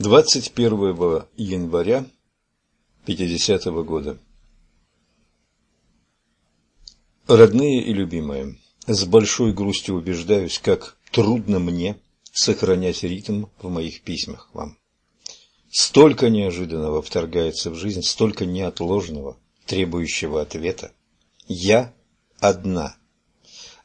21 января 50 -го года. Родные и любимые, с большой грустью убеждаюсь, как трудно мне сохранять ритм в моих письмах вам. Столько неожиданного вторгается в жизнь, столько неотложного, требующего ответа. Я одна.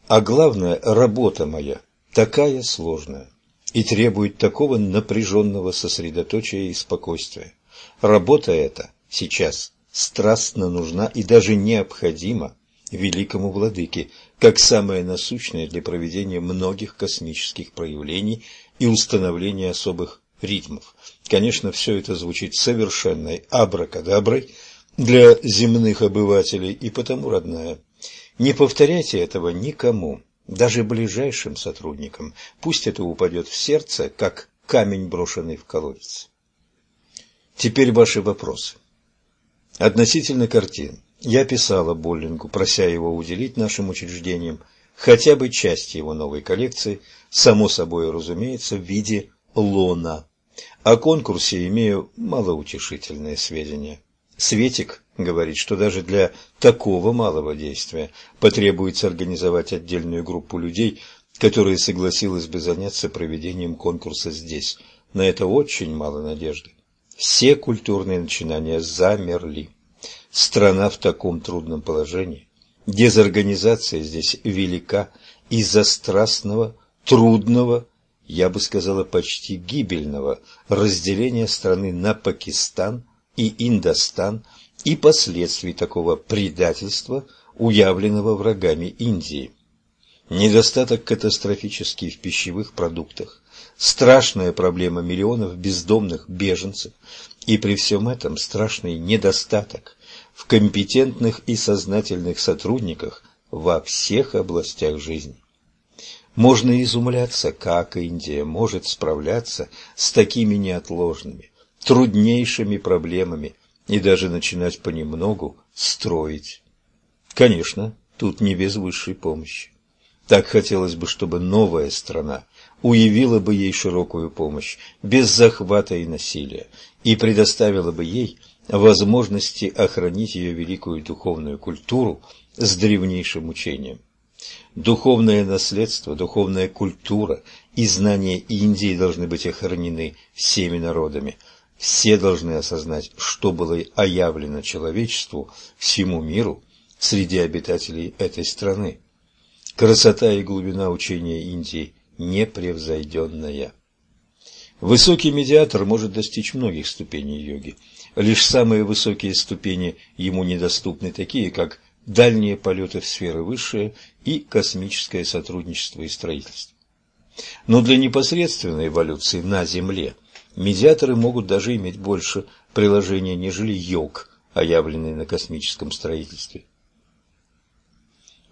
А главное, работа моя такая сложная и требует такого напряженного сосредоточия и спокойствия. Работа эта сейчас страстно нужна и даже необходима великому владыке, как самое насущное для проведения многих космических проявлений и установления особых ритмов. Конечно, все это звучит совершенной абракадаброй для земных обывателей и потому родная. Не повторяйте этого никому, даже ближайшим сотрудникам, пусть это упадет в сердце, как камень, брошенный в колодец. Теперь ваши вопросы. Относительно картин. Я писала Боллингу, прося его уделить нашим учреждениям хотя бы часть его новой коллекции, само собой разумеется, в виде лона. О конкурсе имею малоутешительные сведения. Светик говорит, что даже для такого малого действия потребуется организовать отдельную группу людей, которая согласилась бы заняться проведением конкурса здесь. На это очень мало надежды. Все культурные начинания замерли. Страна в таком трудном положении. Дезорганизация здесь велика из-за страстного, трудного, я бы сказала, почти гибельного разделения страны на Пакистан и Индостан – и последствий такого предательства, уявленного врагами Индии. Недостаток катастрофический в пищевых продуктах, страшная проблема миллионов бездомных беженцев и при всем этом страшный недостаток в компетентных и сознательных сотрудниках во всех областях жизни. Можно изумляться, как Индия может справляться с такими неотложными, труднейшими проблемами, и даже начинать понемногу строить. Конечно, тут не без высшей помощи. Так хотелось бы, чтобы новая страна уявила бы ей широкую помощь, без захвата и насилия, и предоставила бы ей возможности охранить ее великую духовную культуру с древнейшим учением. Духовное наследство, духовная культура и знания Индии должны быть охранены всеми народами – все должны осознать, что было оявлено человечеству, всему миру, среди обитателей этой страны. Красота и глубина учения Индии непревзойденная. Высокий медиатор может достичь многих ступеней йоги. Лишь самые высокие ступени ему недоступны, такие как дальние полеты в сферы высшие и космическое сотрудничество и строительство. Но для непосредственной эволюции на Земле – Медиаторы могут даже иметь больше приложения, нежели йог, оявленный на космическом строительстве.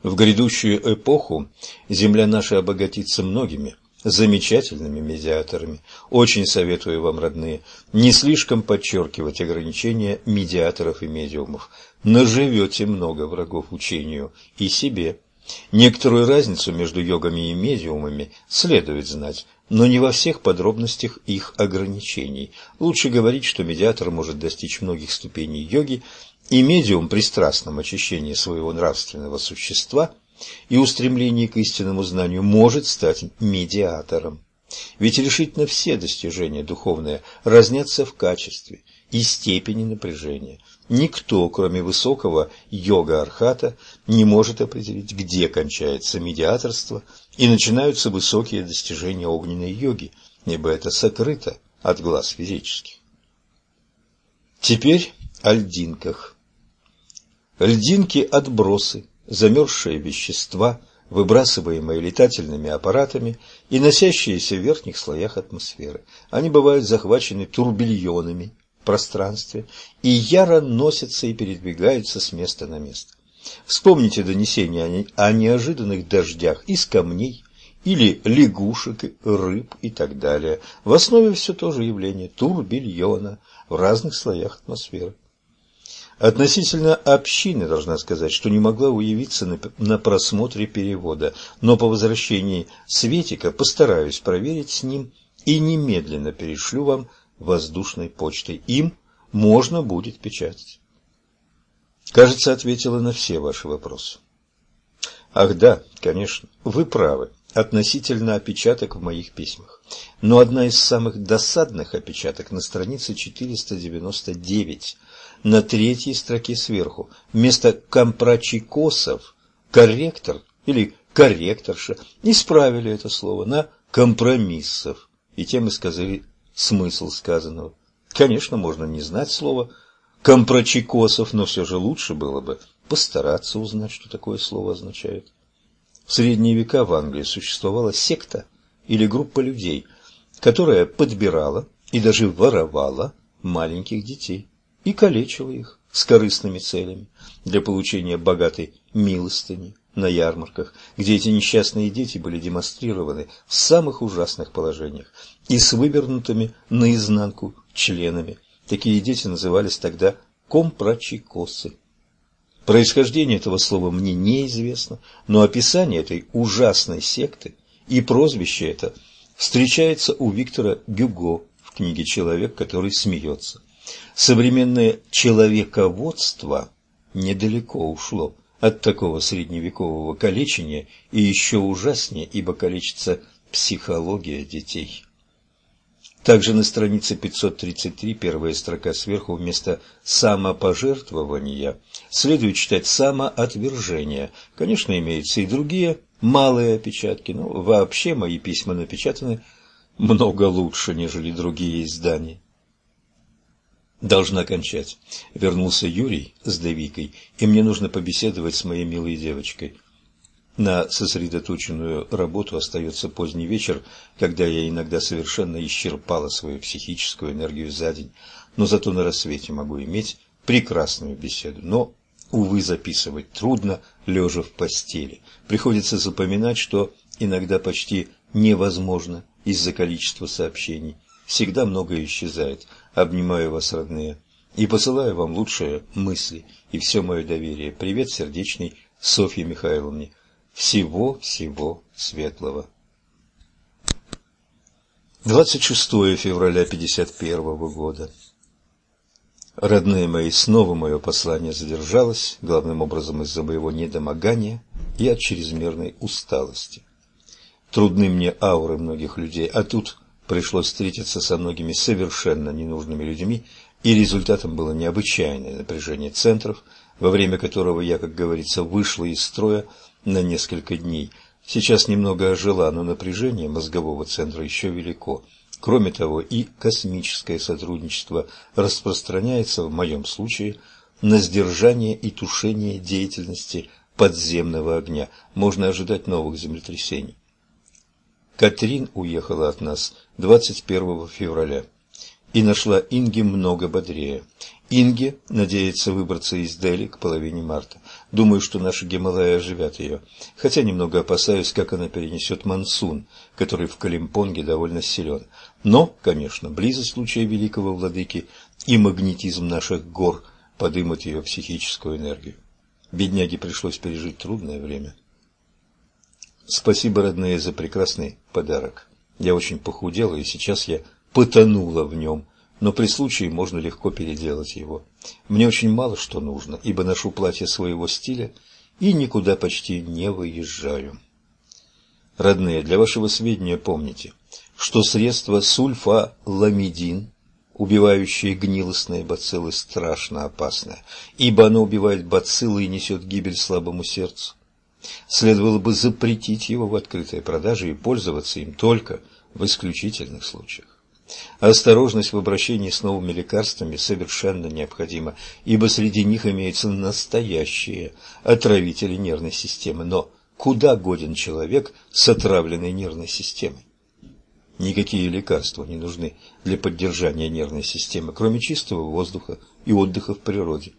В грядущую эпоху Земля наша обогатится многими замечательными медиаторами. Очень советую вам, родные, не слишком подчеркивать ограничения медиаторов и медиумов. Наживете много врагов учению и себе. Некоторую разницу между йогами и медиумами следует знать, но не во всех подробностях их ограничений. Лучше говорить, что медиатор может достичь многих ступеней йоги, и медиум при страстном очищении своего нравственного существа и устремлении к истинному знанию может стать медиатором. Ведь решительно все достижения духовные разнятся в качестве и степени напряжения. Никто, кроме высокого йога-архата, не может определить, где кончается медиаторство – и начинаются высокие достижения огненной йоги, ибо это сокрыто от глаз физических. Теперь о льдинках. Льдинки – отбросы, замерзшие вещества, выбрасываемые летательными аппаратами и носящиеся в верхних слоях атмосферы. Они бывают захвачены турбильонами пространстве и яро носятся и передвигаются с места на место. Вспомните донесения о неожиданных дождях из камней или лягушек, рыб и так далее. В основе все то же явление турбильона в разных слоях атмосферы. Относительно общины должна сказать, что не могла уявиться на, на просмотре перевода, но по возвращении Светика постараюсь проверить с ним и немедленно перешлю вам воздушной почтой. Им можно будет печатать. Кажется, ответила на все ваши вопросы. Ах да, конечно, вы правы относительно опечаток в моих письмах. Но одна из самых досадных опечаток на странице 499, на третьей строке сверху, вместо компрочикосов корректор или корректорша исправили это слово на компромиссов, и тем и сказали смысл сказанного. Конечно, можно не знать слова компрочикосов, но все же лучше было бы постараться узнать, что такое слово означает. В средние века в Англии существовала секта или группа людей, которая подбирала и даже воровала маленьких детей и калечила их с корыстными целями для получения богатой милостыни на ярмарках, где эти несчастные дети были демонстрированы в самых ужасных положениях и с вывернутыми наизнанку членами. Такие дети назывались тогда компрочикосы. Происхождение этого слова мне неизвестно, но описание этой ужасной секты и прозвище это встречается у Виктора Гюго в книге «Человек, который смеется». Современное человеководство недалеко ушло от такого средневекового калечения и еще ужаснее, ибо калечится психология детей. Также на странице 533, первая строка сверху, вместо «самопожертвования» следует читать «самоотвержение». Конечно, имеются и другие малые опечатки, но вообще мои письма напечатаны много лучше, нежели другие издания. Должна кончать. Вернулся Юрий с Давикой, и мне нужно побеседовать с моей милой девочкой. На сосредоточенную работу остается поздний вечер, когда я иногда совершенно исчерпала свою психическую энергию за день, но зато на рассвете могу иметь прекрасную беседу. Но, увы, записывать трудно, лежа в постели. Приходится запоминать, что иногда почти невозможно из-за количества сообщений. Всегда многое исчезает. Обнимаю вас, родные, и посылаю вам лучшие мысли и все мое доверие. Привет сердечный Софье Михайловне. Всего-всего светлого. 26 февраля 51 года. Родные мои, снова мое послание задержалось, главным образом из-за моего недомогания и от чрезмерной усталости. Трудны мне ауры многих людей, а тут пришлось встретиться со многими совершенно ненужными людьми, и результатом было необычайное напряжение центров, во время которого я, как говорится, вышла из строя на несколько дней. Сейчас немного ожила, но напряжение мозгового центра еще велико. Кроме того, и космическое сотрудничество распространяется, в моем случае, на сдержание и тушение деятельности подземного огня. Можно ожидать новых землетрясений. Катрин уехала от нас 21 февраля и нашла Инги много бодрее. Инге надеется выбраться из Дели к половине марта. Думаю, что наши Гималаи оживят ее, хотя немного опасаюсь, как она перенесет мансун, который в Калимпонге довольно силен. Но, конечно, близость случая великого владыки и магнетизм наших гор подымут ее психическую энергию. Бедняге пришлось пережить трудное время. Спасибо, родные, за прекрасный подарок. Я очень похудела, и сейчас я потонула в нем, но при случае можно легко переделать его. Мне очень мало что нужно, ибо ношу платье своего стиля и никуда почти не выезжаю. Родные, для вашего сведения помните, что средство сульфаламидин, убивающее гнилостные бациллы, страшно опасное, ибо оно убивает бациллы и несет гибель слабому сердцу. Следовало бы запретить его в открытой продаже и пользоваться им только в исключительных случаях. Осторожность в обращении с новыми лекарствами совершенно необходима, ибо среди них имеются настоящие отравители нервной системы. Но куда годен человек с отравленной нервной системой? Никакие лекарства не нужны для поддержания нервной системы, кроме чистого воздуха и отдыха в природе.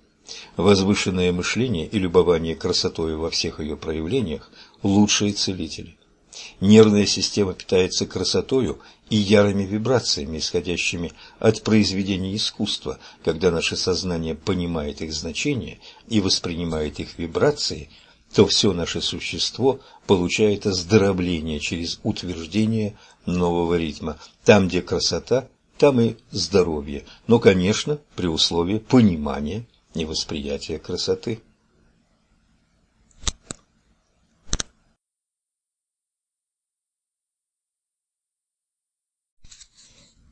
Возвышенное мышление и любование красотой во всех ее проявлениях – лучшие целители. Нервная система питается красотою и ярыми вибрациями, исходящими от произведений искусства. Когда наше сознание понимает их значение и воспринимает их вибрации, то все наше существо получает оздоровление через утверждение нового ритма. Там, где красота, там и здоровье, но, конечно, при условии понимания и восприятия красоты.